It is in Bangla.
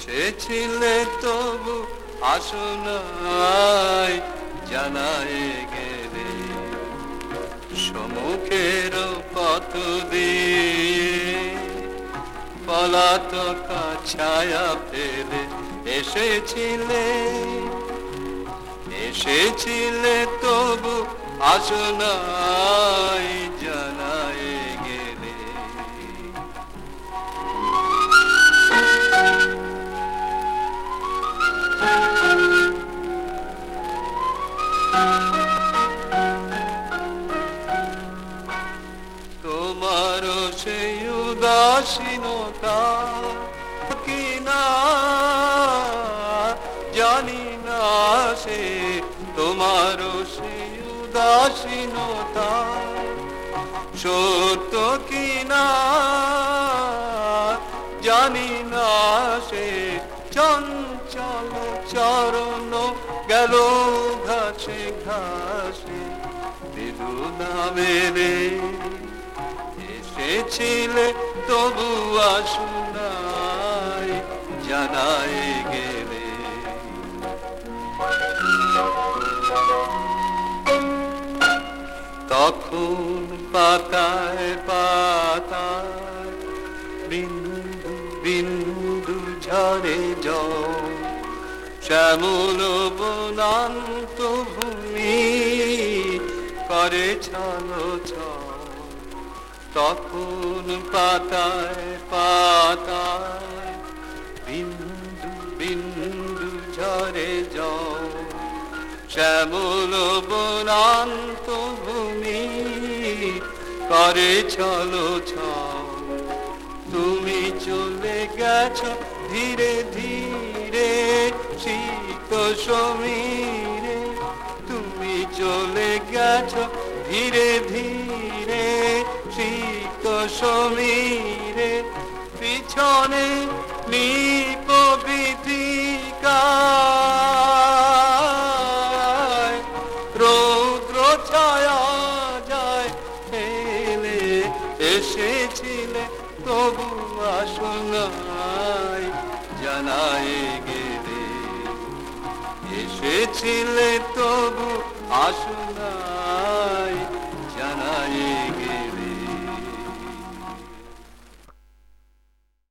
এসেছিলে তবু আসনাই জানাই গেলে। সমুখের পথ দিয়ে পলাতক ছায়া ফেলে এসেছিলে। এসেছিলে তবু আসনাই তোমার সেই উদাসীনতা কি না জানি না সে, তোমার সেই উদাসীনতা সত্য কি না জানি না সে, চঞ্চল চরণ গেল ঘাসে ঘাসে দিলু না মেরে এসেছিলে তবু আসুনাই জানাই গেলে। তখন পাতায় পাতায়, বিন্দু বিন্দু ঝরে জল। শ্যামল বনান্ত ভূমি করে ছলো তখন পাতায় পাতায় বিন্দু বিন্দু ঝরে জল। শ্যামল বনান্ত ভূমি করে চলো ছল, তুমি চলে গেছো ধীরে ধীরে। শীত সমীরে তুমি চলে গেছো ধীরে ধীরে, শীত সমীরে। পিছনে নিপবিধিকায় রৌদ্র ছায়া যায় এলে এসেছিলে তবু আসনাই জানায় এসেছিলে তবু আসনাই জানাই